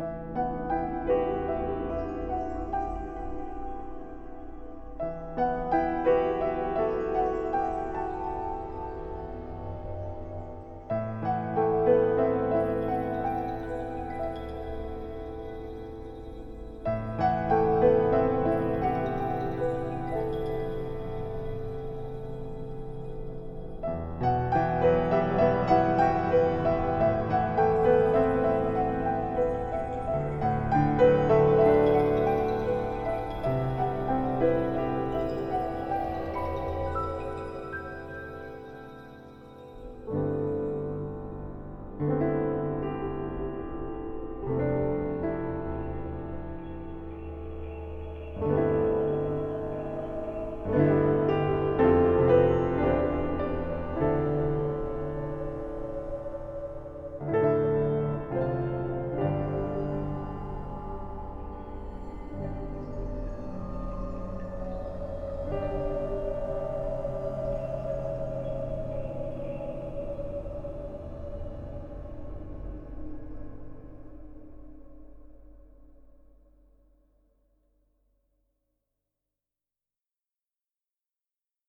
Bye.